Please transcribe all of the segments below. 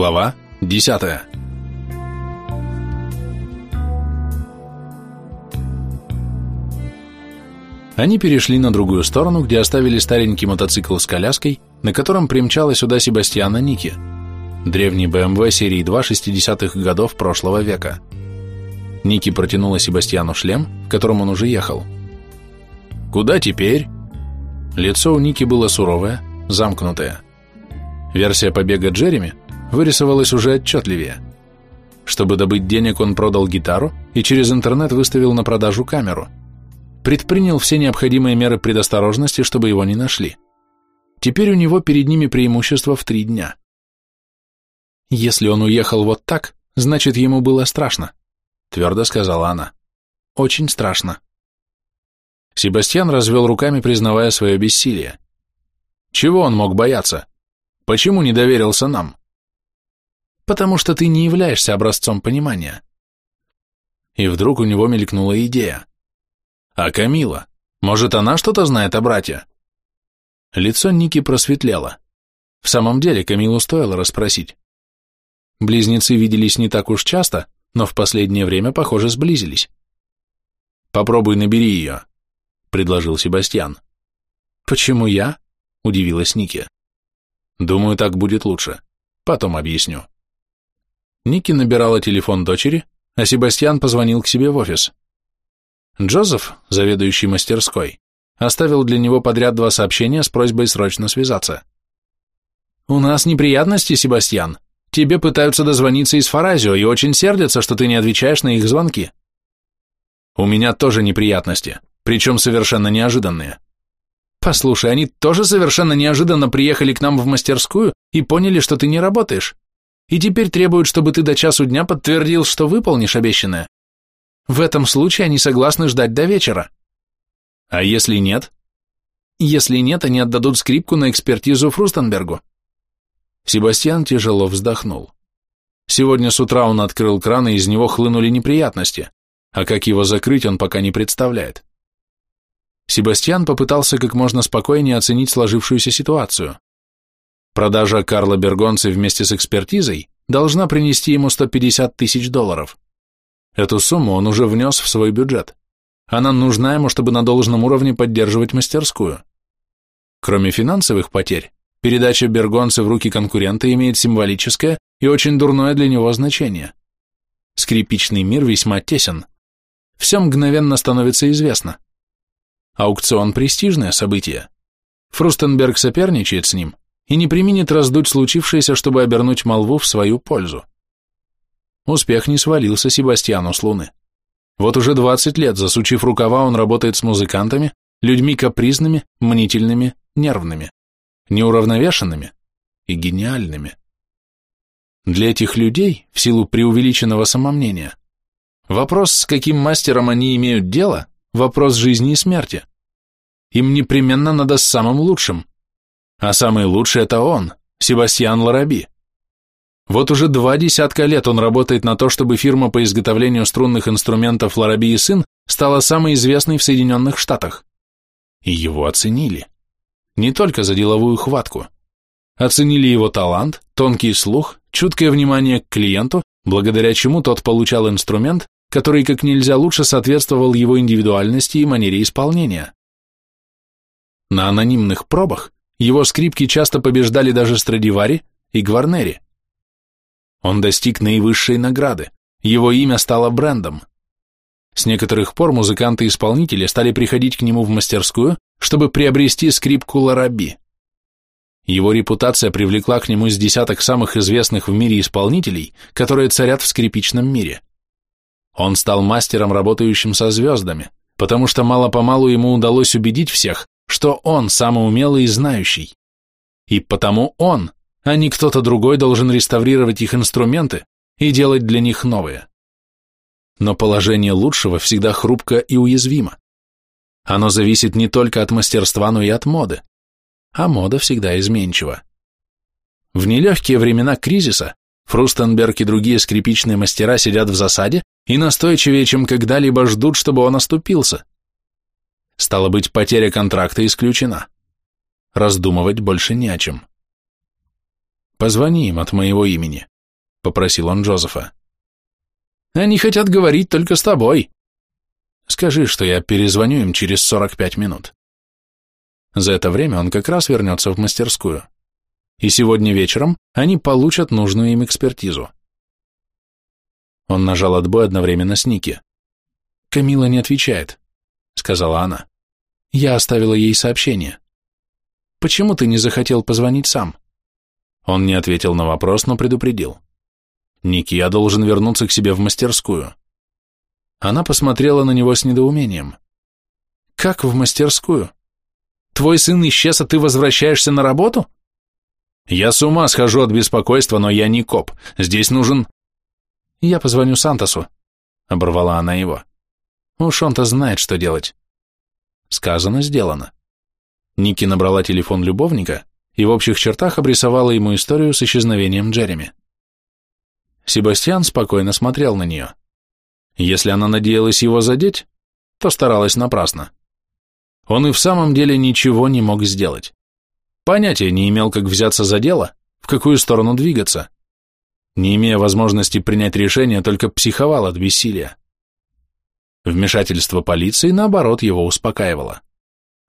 Глава 10 Они перешли на другую сторону, где оставили старенький мотоцикл с коляской, на котором примчала сюда Себастьяна Ники, древний BMW серии 2 60-х годов прошлого века. Ники протянула Себастьяну шлем, в котором он уже ехал. «Куда теперь?» Лицо у Ники было суровое, замкнутое. Версия побега Джереми вырисовалась уже отчетливее. Чтобы добыть денег, он продал гитару и через интернет выставил на продажу камеру. Предпринял все необходимые меры предосторожности, чтобы его не нашли. Теперь у него перед ними преимущество в три дня. Если он уехал вот так, значит, ему было страшно, твердо сказала она. Очень страшно. Себастьян развел руками, признавая свое бессилие. Чего он мог бояться? Почему не доверился нам? Потому что ты не являешься образцом понимания. И вдруг у него мелькнула идея. А Камила? Может, она что-то знает о брате? Лицо Ники просветлело. В самом деле, Камилу стоило расспросить. Близнецы виделись не так уж часто, но в последнее время, похоже, сблизились. «Попробуй набери ее», — предложил Себастьян. «Почему я?» — удивилась Ники. «Думаю, так будет лучше. Потом объясню». Ники набирала телефон дочери, а Себастьян позвонил к себе в офис. Джозеф, заведующий мастерской, оставил для него подряд два сообщения с просьбой срочно связаться. «У нас неприятности, Себастьян. Тебе пытаются дозвониться из Фаразио и очень сердятся, что ты не отвечаешь на их звонки». «У меня тоже неприятности причем совершенно неожиданные. Послушай, они тоже совершенно неожиданно приехали к нам в мастерскую и поняли, что ты не работаешь. И теперь требуют, чтобы ты до часу дня подтвердил, что выполнишь обещанное. В этом случае они согласны ждать до вечера. А если нет? Если нет, они отдадут скрипку на экспертизу Фрустенбергу. Себастьян тяжело вздохнул. Сегодня с утра он открыл кран, и из него хлынули неприятности, а как его закрыть, он пока не представляет. Себастьян попытался как можно спокойнее оценить сложившуюся ситуацию. Продажа Карла Бергонцы вместе с экспертизой должна принести ему 150 тысяч долларов. Эту сумму он уже внес в свой бюджет. Она нужна ему, чтобы на должном уровне поддерживать мастерскую. Кроме финансовых потерь, передача Бергонцы в руки конкурента имеет символическое и очень дурное для него значение. Скрипичный мир весьма тесен. Все мгновенно становится известно – Аукцион – престижное событие. Фрустенберг соперничает с ним и не применит раздуть случившееся, чтобы обернуть молву в свою пользу. Успех не свалился Себастьяну с Луны. Вот уже 20 лет, засучив рукава, он работает с музыкантами, людьми капризными, мнительными, нервными, неуравновешенными и гениальными. Для этих людей, в силу преувеличенного самомнения, вопрос, с каким мастером они имеют дело, вопрос жизни и смерти. Им непременно надо с самым лучшим. А самый лучший это он, Себастьян Лараби. Вот уже два десятка лет он работает на то, чтобы фирма по изготовлению струнных инструментов Лараби и сын стала самой известной в Соединенных Штатах. И его оценили. Не только за деловую хватку. Оценили его талант, тонкий слух, чуткое внимание к клиенту, благодаря чему тот получал инструмент, который как нельзя лучше соответствовал его индивидуальности и манере исполнения. На анонимных пробах его скрипки часто побеждали даже Страдивари и Гварнери. Он достиг наивысшей награды, его имя стало брендом. С некоторых пор музыканты-исполнители стали приходить к нему в мастерскую, чтобы приобрести скрипку Лараби. Его репутация привлекла к нему с десяток самых известных в мире исполнителей, которые царят в скрипичном мире. Он стал мастером, работающим со звездами, потому что мало-помалу ему удалось убедить всех, что он самый умелый и знающий. И потому он, а не кто-то другой, должен реставрировать их инструменты и делать для них новые. Но положение лучшего всегда хрупко и уязвимо. Оно зависит не только от мастерства, но и от моды. А мода всегда изменчива. В нелегкие времена кризиса Фрустенберг и другие скрипичные мастера сидят в засаде и настойчивее, чем когда-либо ждут, чтобы он оступился. Стало быть, потеря контракта исключена. Раздумывать больше не о чем. Позвони им от моего имени, попросил он Джозефа. Они хотят говорить только с тобой. Скажи, что я перезвоню им через 45 минут. За это время он как раз вернется в мастерскую. И сегодня вечером они получат нужную им экспертизу. Он нажал отбой одновременно с Ники. «Камила не отвечает», — сказала она. «Я оставила ей сообщение. Почему ты не захотел позвонить сам?» Он не ответил на вопрос, но предупредил. «Ники, я должен вернуться к себе в мастерскую». Она посмотрела на него с недоумением. «Как в мастерскую? Твой сын исчез, а ты возвращаешься на работу?» «Я с ума схожу от беспокойства, но я не коп. Здесь нужен...» «Я позвоню Сантосу», — оборвала она его. «Уж он-то знает, что делать». Сказано, сделано. Ники набрала телефон любовника и в общих чертах обрисовала ему историю с исчезновением Джереми. Себастьян спокойно смотрел на нее. Если она надеялась его задеть, то старалась напрасно. Он и в самом деле ничего не мог сделать. Понятия не имел, как взяться за дело, в какую сторону двигаться. Не имея возможности принять решение, только психовал от бессилия. Вмешательство полиции, наоборот, его успокаивало.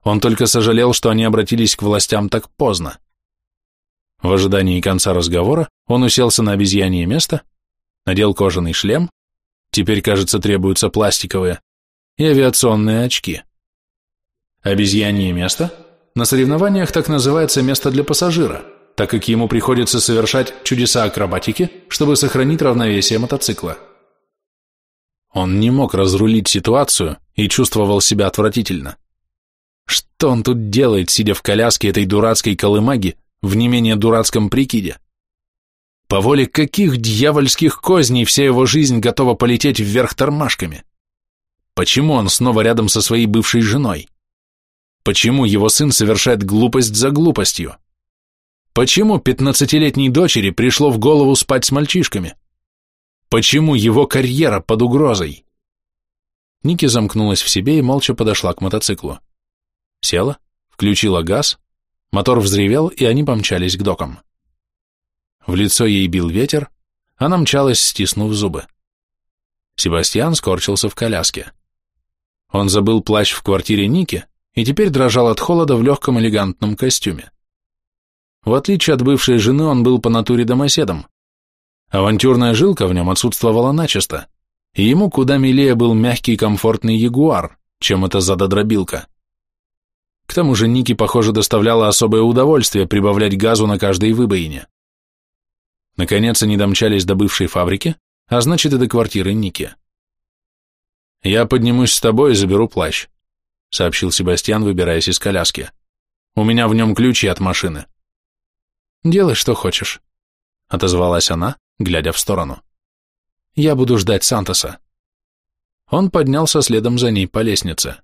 Он только сожалел, что они обратились к властям так поздно. В ожидании конца разговора он уселся на обезьянье место, надел кожаный шлем, теперь, кажется, требуются пластиковые, и авиационные очки. Обезьянье место на соревнованиях так называется место для пассажира, так как ему приходится совершать чудеса акробатики, чтобы сохранить равновесие мотоцикла. Он не мог разрулить ситуацию и чувствовал себя отвратительно. Что он тут делает, сидя в коляске этой дурацкой колымаги в не менее дурацком прикиде? По воле каких дьявольских козней вся его жизнь готова полететь вверх тормашками? Почему он снова рядом со своей бывшей женой? Почему его сын совершает глупость за глупостью? Почему пятнадцатилетней дочери пришло в голову спать с мальчишками? Почему его карьера под угрозой? Ники замкнулась в себе и молча подошла к мотоциклу. Села, включила газ, мотор взревел, и они помчались к докам. В лицо ей бил ветер, она мчалась, стиснув зубы. Себастьян скорчился в коляске. Он забыл плащ в квартире Ники и теперь дрожал от холода в легком элегантном костюме. В отличие от бывшей жены, он был по натуре домоседом. Авантюрная жилка в нем отсутствовала начисто, и ему куда милее был мягкий комфортный ягуар, чем эта задодробилка. К тому же Ники, похоже, доставляло особое удовольствие прибавлять газу на каждой выбоине. Наконец они домчались до бывшей фабрики, а значит и до квартиры Ники. «Я поднимусь с тобой и заберу плащ», — сообщил Себастьян, выбираясь из коляски. «У меня в нем ключи от машины». «Делай, что хочешь», — отозвалась она, глядя в сторону. «Я буду ждать Сантоса». Он поднялся следом за ней по лестнице.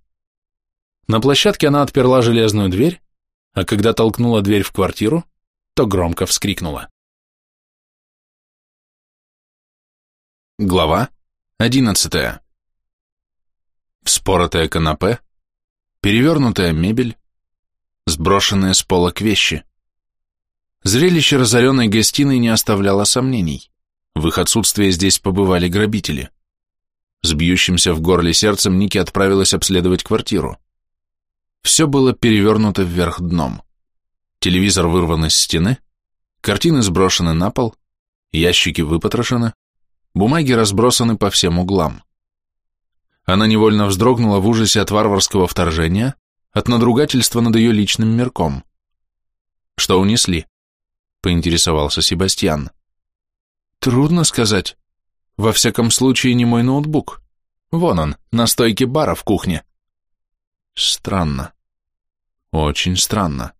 На площадке она отперла железную дверь, а когда толкнула дверь в квартиру, то громко вскрикнула. Глава одиннадцатая. Вспоротое канапе, перевернутая мебель, сброшенные с полок вещи. Зрелище разоренной гостиной не оставляло сомнений. В их отсутствие здесь побывали грабители. С бьющимся в горле сердцем Ники отправилась обследовать квартиру. Все было перевернуто вверх дном. Телевизор вырван из стены, картины сброшены на пол, ящики выпотрошены, бумаги разбросаны по всем углам. Она невольно вздрогнула в ужасе от варварского вторжения, от надругательства над ее личным мирком. «Что унесли?» — поинтересовался Себастьян. «Трудно сказать. Во всяком случае, не мой ноутбук. Вон он, на стойке бара в кухне». Странно. Очень странно.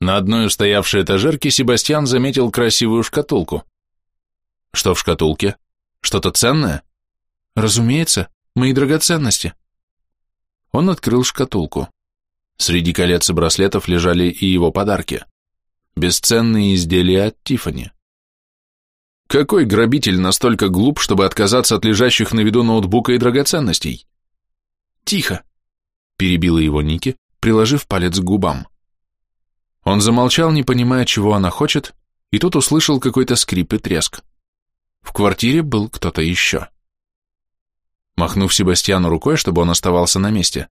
На одной устоявшей этажерке Себастьян заметил красивую шкатулку. Что в шкатулке? Что-то ценное? Разумеется, мои драгоценности. Он открыл шкатулку. Среди колец и браслетов лежали и его подарки. Бесценные изделия от Тифани. Какой грабитель настолько глуп, чтобы отказаться от лежащих на виду ноутбука и драгоценностей? Тихо, перебила его Ники, приложив палец к губам. Он замолчал, не понимая, чего она хочет, и тут услышал какой-то скрип и треск. В квартире был кто-то еще. Махнув Себастьяну рукой, чтобы он оставался на месте,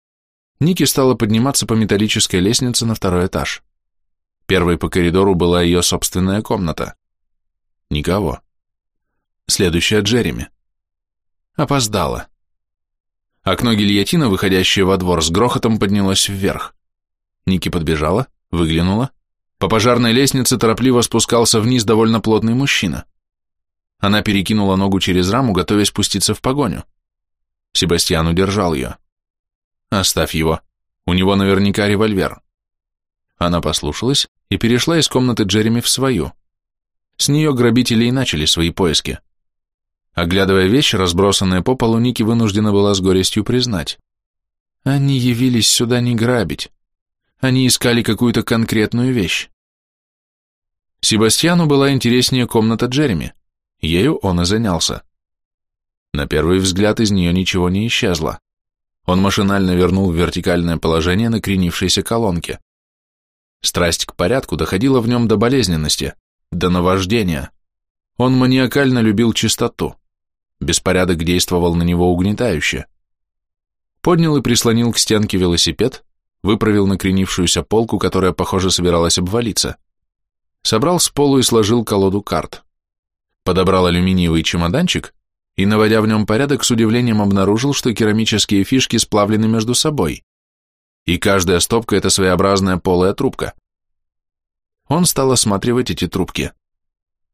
Ники стала подниматься по металлической лестнице на второй этаж. Первой по коридору была ее собственная комната. Никого. Следующая Джереми. Опоздала. Окно гильотина, выходящее во двор, с грохотом поднялось вверх. Ники подбежала, выглянула. По пожарной лестнице торопливо спускался вниз довольно плотный мужчина. Она перекинула ногу через раму, готовясь спуститься в погоню. Себастьян удержал ее. Оставь его. У него наверняка револьвер. Она послушалась и перешла из комнаты Джереми в свою. С нее грабители и начали свои поиски. Оглядывая вещи, разбросанные по полу, Ники вынуждена была с горестью признать. Они явились сюда не грабить. Они искали какую-то конкретную вещь. Себастьяну была интереснее комната Джереми. Ею он и занялся. На первый взгляд из нее ничего не исчезло. Он машинально вернул в вертикальное положение накренившейся колонки. Страсть к порядку доходила в нем до болезненности, до наваждения. Он маниакально любил чистоту. Беспорядок действовал на него угнетающе. Поднял и прислонил к стенке велосипед, выправил накренившуюся полку, которая, похоже, собиралась обвалиться. Собрал с полу и сложил колоду карт. Подобрал алюминиевый чемоданчик и, наводя в нем порядок, с удивлением обнаружил, что керамические фишки сплавлены между собой, и каждая стопка – это своеобразная полая трубка. Он стал осматривать эти трубки.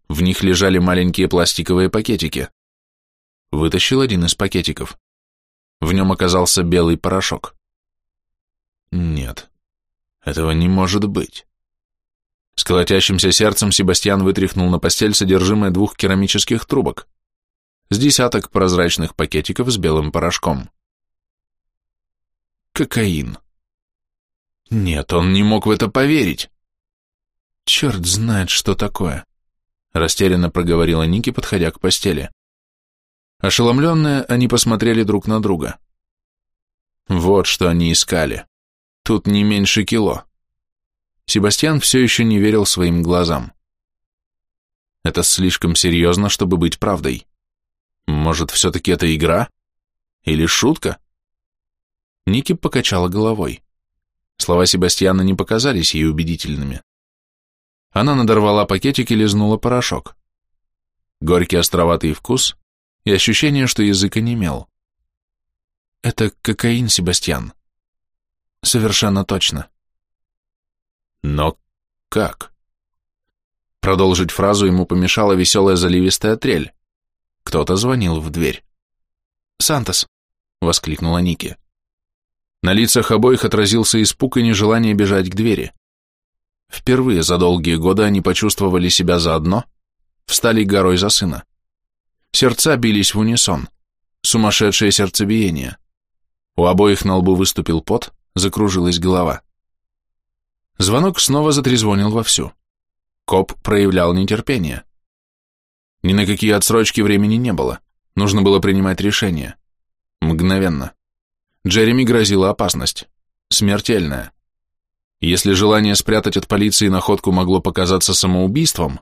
В них лежали маленькие пластиковые пакетики. Вытащил один из пакетиков. В нем оказался белый порошок. Нет, этого не может быть. С колотящимся сердцем Себастьян вытряхнул на постель содержимое двух керамических трубок – с десяток прозрачных пакетиков с белым порошком. Кокаин. Нет, он не мог в это поверить. Черт знает, что такое, растерянно проговорила Ники, подходя к постели. Ошеломленные, они посмотрели друг на друга. Вот что они искали. Тут не меньше кило. Себастьян все еще не верил своим глазам. Это слишком серьезно, чтобы быть правдой. Может, все-таки это игра? Или шутка? Ники покачала головой. Слова Себастьяна не показались ей убедительными. Она надорвала пакетик и лизнула порошок. Горький островатый вкус и ощущение, что язык онемел. Это кокаин, Себастьян. Совершенно точно. Но как? Продолжить фразу ему помешала веселая заливистая трель. Кто-то звонил в дверь. «Сантос!» — воскликнула Ники. На лицах обоих отразился испуг и нежелание бежать к двери. Впервые за долгие годы они почувствовали себя заодно, встали горой за сына. Сердца бились в унисон, сумасшедшее сердцебиение. У обоих на лбу выступил пот, закружилась голова. Звонок снова затрезвонил вовсю. Коп проявлял нетерпение. Ни на какие отсрочки времени не было. Нужно было принимать решение. Мгновенно. Джереми грозила опасность. Смертельная. Если желание спрятать от полиции находку могло показаться самоубийством,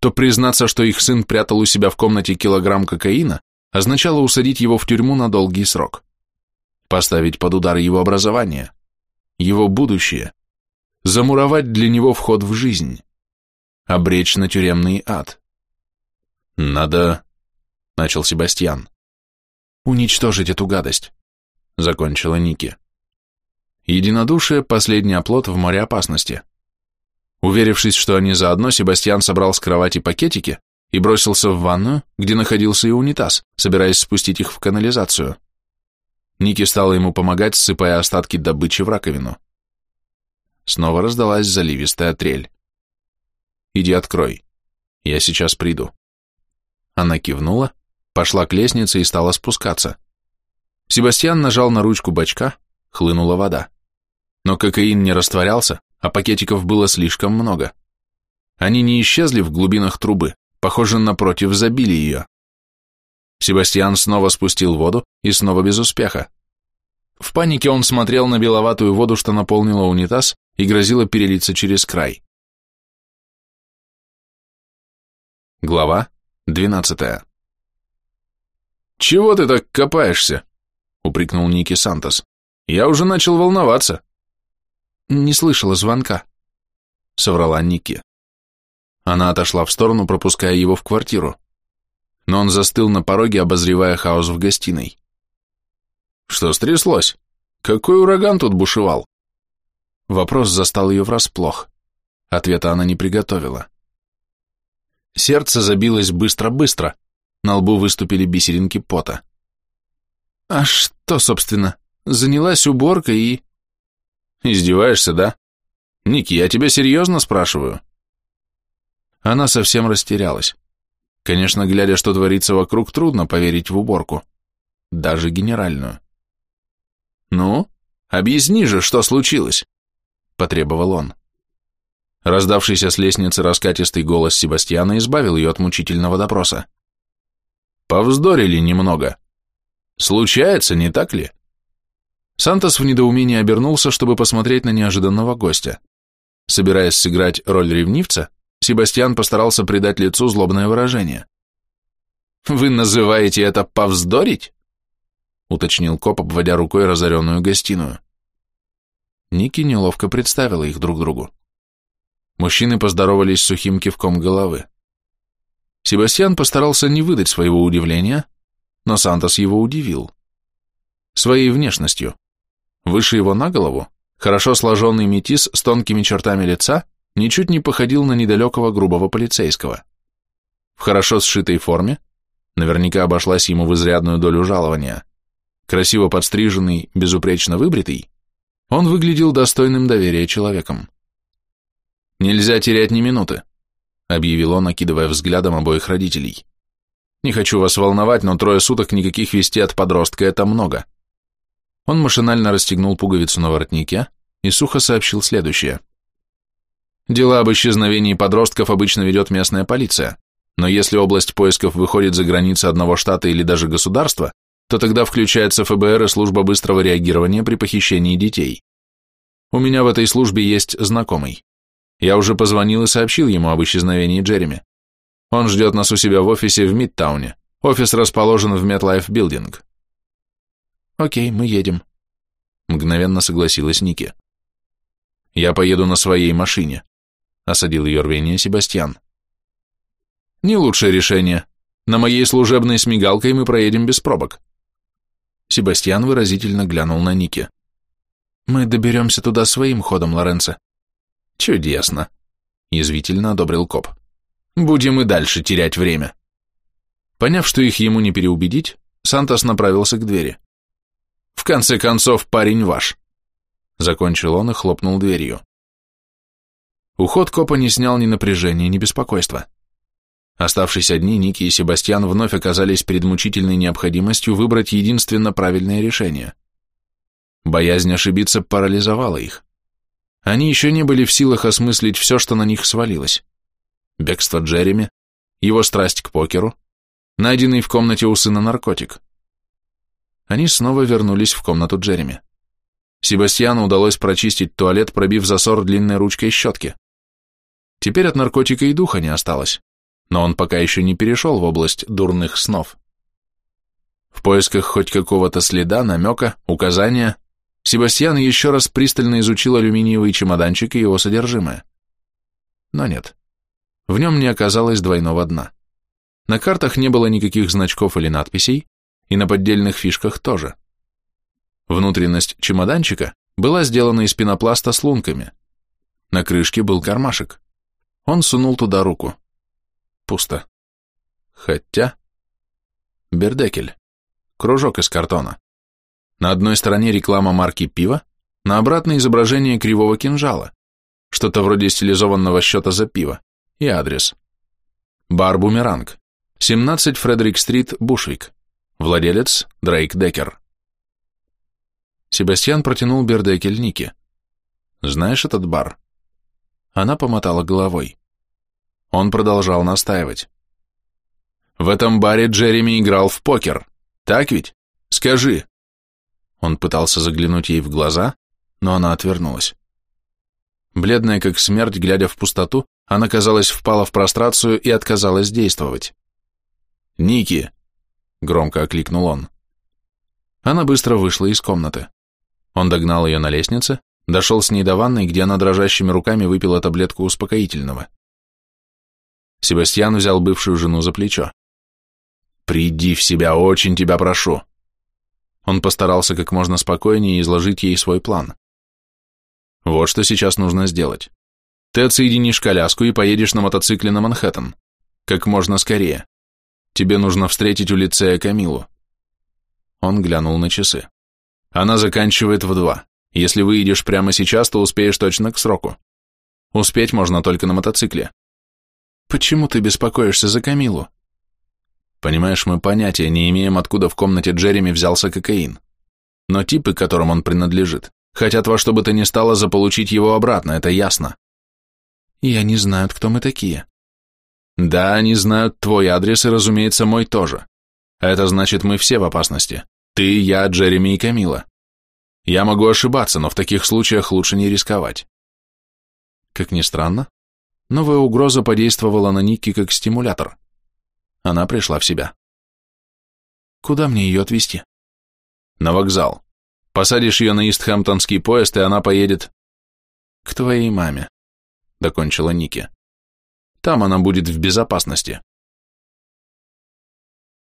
то признаться, что их сын прятал у себя в комнате килограмм кокаина, означало усадить его в тюрьму на долгий срок. Поставить под удар его образование, его будущее, замуровать для него вход в жизнь, обречь на тюремный ад. «Надо...» — начал Себастьян. «Уничтожить эту гадость», — закончила Ники. Единодушие — последний оплот в море опасности. Уверившись, что они заодно, Себастьян собрал с кровати пакетики и бросился в ванную, где находился и унитаз, собираясь спустить их в канализацию. Ники стала ему помогать, ссыпая остатки добычи в раковину. Снова раздалась заливистая трель. «Иди открой. Я сейчас приду». Она кивнула, пошла к лестнице и стала спускаться. Себастьян нажал на ручку бачка, хлынула вода. Но кокаин не растворялся, а пакетиков было слишком много. Они не исчезли в глубинах трубы, похоже, напротив, забили ее. Себастьян снова спустил воду и снова без успеха. В панике он смотрел на беловатую воду, что наполнила унитаз и грозила перелиться через край. Глава 12. «Чего ты так копаешься?» — упрекнул Ники Сантос. «Я уже начал волноваться». «Не слышала звонка», — соврала Ники. Она отошла в сторону, пропуская его в квартиру. Но он застыл на пороге, обозревая хаос в гостиной. «Что стряслось? Какой ураган тут бушевал?» Вопрос застал ее врасплох. Ответа она не приготовила. Сердце забилось быстро-быстро, на лбу выступили бисеринки пота. «А что, собственно, занялась уборкой и...» «Издеваешься, да? Ники, я тебя серьезно спрашиваю?» Она совсем растерялась. Конечно, глядя, что творится вокруг, трудно поверить в уборку. Даже генеральную. «Ну, объясни же, что случилось?» – потребовал он. Раздавшийся с лестницы раскатистый голос Себастьяна избавил ее от мучительного допроса. «Повздорили немного. Случается, не так ли?» Сантос в недоумении обернулся, чтобы посмотреть на неожиданного гостя. Собираясь сыграть роль ревнивца, Себастьян постарался придать лицу злобное выражение. «Вы называете это повздорить?» уточнил коп, обводя рукой разоренную гостиную. Ники неловко представила их друг другу. Мужчины поздоровались сухим кивком головы. Себастьян постарался не выдать своего удивления, но Сантос его удивил. Своей внешностью. Выше его на голову, хорошо сложенный метис с тонкими чертами лица ничуть не походил на недалекого грубого полицейского. В хорошо сшитой форме, наверняка обошлась ему в изрядную долю жалования, красиво подстриженный, безупречно выбритый, он выглядел достойным доверия человеком. «Нельзя терять ни минуты», — объявил он, окидывая взглядом обоих родителей. «Не хочу вас волновать, но трое суток никаких вести от подростка — это много». Он машинально расстегнул пуговицу на воротнике и сухо сообщил следующее. «Дела об исчезновении подростков обычно ведет местная полиция, но если область поисков выходит за границы одного штата или даже государства, то тогда включается ФБР и служба быстрого реагирования при похищении детей. У меня в этой службе есть знакомый. Я уже позвонил и сообщил ему об исчезновении Джереми. Он ждет нас у себя в офисе в Мидтауне. Офис расположен в MetLife Building. Окей, мы едем. Мгновенно согласилась Ники. Я поеду на своей машине. Осадил ее рвение Себастьян. Не лучшее решение. На моей служебной с мигалкой мы проедем без пробок. Себастьян выразительно глянул на Ники. Мы доберемся туда своим ходом, Лоренцо. Чудесно, язвительно одобрил коп. Будем и дальше терять время. Поняв, что их ему не переубедить, Сантос направился к двери. В конце концов, парень ваш. Закончил он и хлопнул дверью. Уход копа не снял ни напряжения, ни беспокойства. Оставшись одни, Ники и Себастьян вновь оказались перед мучительной необходимостью выбрать единственно правильное решение. Боязнь ошибиться парализовала их. Они еще не были в силах осмыслить все, что на них свалилось. Бегство Джереми, его страсть к покеру, найденный в комнате у сына наркотик. Они снова вернулись в комнату Джереми. Себастьяну удалось прочистить туалет, пробив засор длинной ручкой щетки. Теперь от наркотика и духа не осталось, но он пока еще не перешел в область дурных снов. В поисках хоть какого-то следа, намека, указания, Себастьян еще раз пристально изучил алюминиевый чемоданчик и его содержимое. Но нет, в нем не оказалось двойного дна. На картах не было никаких значков или надписей, и на поддельных фишках тоже. Внутренность чемоданчика была сделана из пенопласта с лунками. На крышке был кармашек. Он сунул туда руку. Пусто. Хотя... Бердекель. Кружок из картона. На одной стороне реклама марки пива, на обратной изображение кривого кинжала, что-то вроде стилизованного счета за пиво, и адрес. Бар «Бумеранг», 17 Фредерик-стрит, Бушвик. Владелец Дрейк Деккер. Себастьян протянул Бердекель Нике. «Знаешь этот бар?» Она помотала головой. Он продолжал настаивать. «В этом баре Джереми играл в покер, так ведь? Скажи, он пытался заглянуть ей в глаза, но она отвернулась. Бледная как смерть, глядя в пустоту, Она, казалось, впала в прострацию и отказалась действовать. «Ники!» — громко окликнул он. Она быстро вышла из комнаты. Он догнал ее на лестнице, дошел с ней до ванной, где она дрожащими руками выпила таблетку успокоительного. Себастьян взял бывшую жену за плечо. «Приди в себя, очень тебя прошу!» Он постарался как можно спокойнее изложить ей свой план. Вот что сейчас нужно сделать. Ты отсоединишь коляску и поедешь на мотоцикле на Манхэттен. Как можно скорее. Тебе нужно встретить у лицея Камилу. Он глянул на часы. Она заканчивает в два. Если выйдешь прямо сейчас, то успеешь точно к сроку. Успеть можно только на мотоцикле. Почему ты беспокоишься за Камилу? Понимаешь, мы понятия не имеем, откуда в комнате Джереми взялся кокаин. Но типы, которым он принадлежит, хотят во что бы то ни стало заполучить его обратно, это ясно. И они знают, кто мы такие. Да, они знают твой адрес и, разумеется, мой тоже. Это значит, мы все в опасности. Ты, я, Джереми и Камила. Я могу ошибаться, но в таких случаях лучше не рисковать. Как ни странно, новая угроза подействовала на Ники как стимулятор. Она пришла в себя. Куда мне ее отвезти? На вокзал. Посадишь ее на Истхэмптонский поезд, и она поедет... К твоей маме, докончила Ники. Там она будет в безопасности.